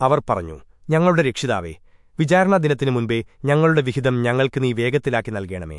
അവർ പറഞ്ഞു ഞങ്ങളുടെ രക്ഷിതാവേ വിചാരണാ ദിനത്തിനു മുൻപേ ഞങ്ങളുടെ വിഹിതം ഞങ്ങൾക്ക് നീ വേഗത്തിലാക്കി നൽകണമേ.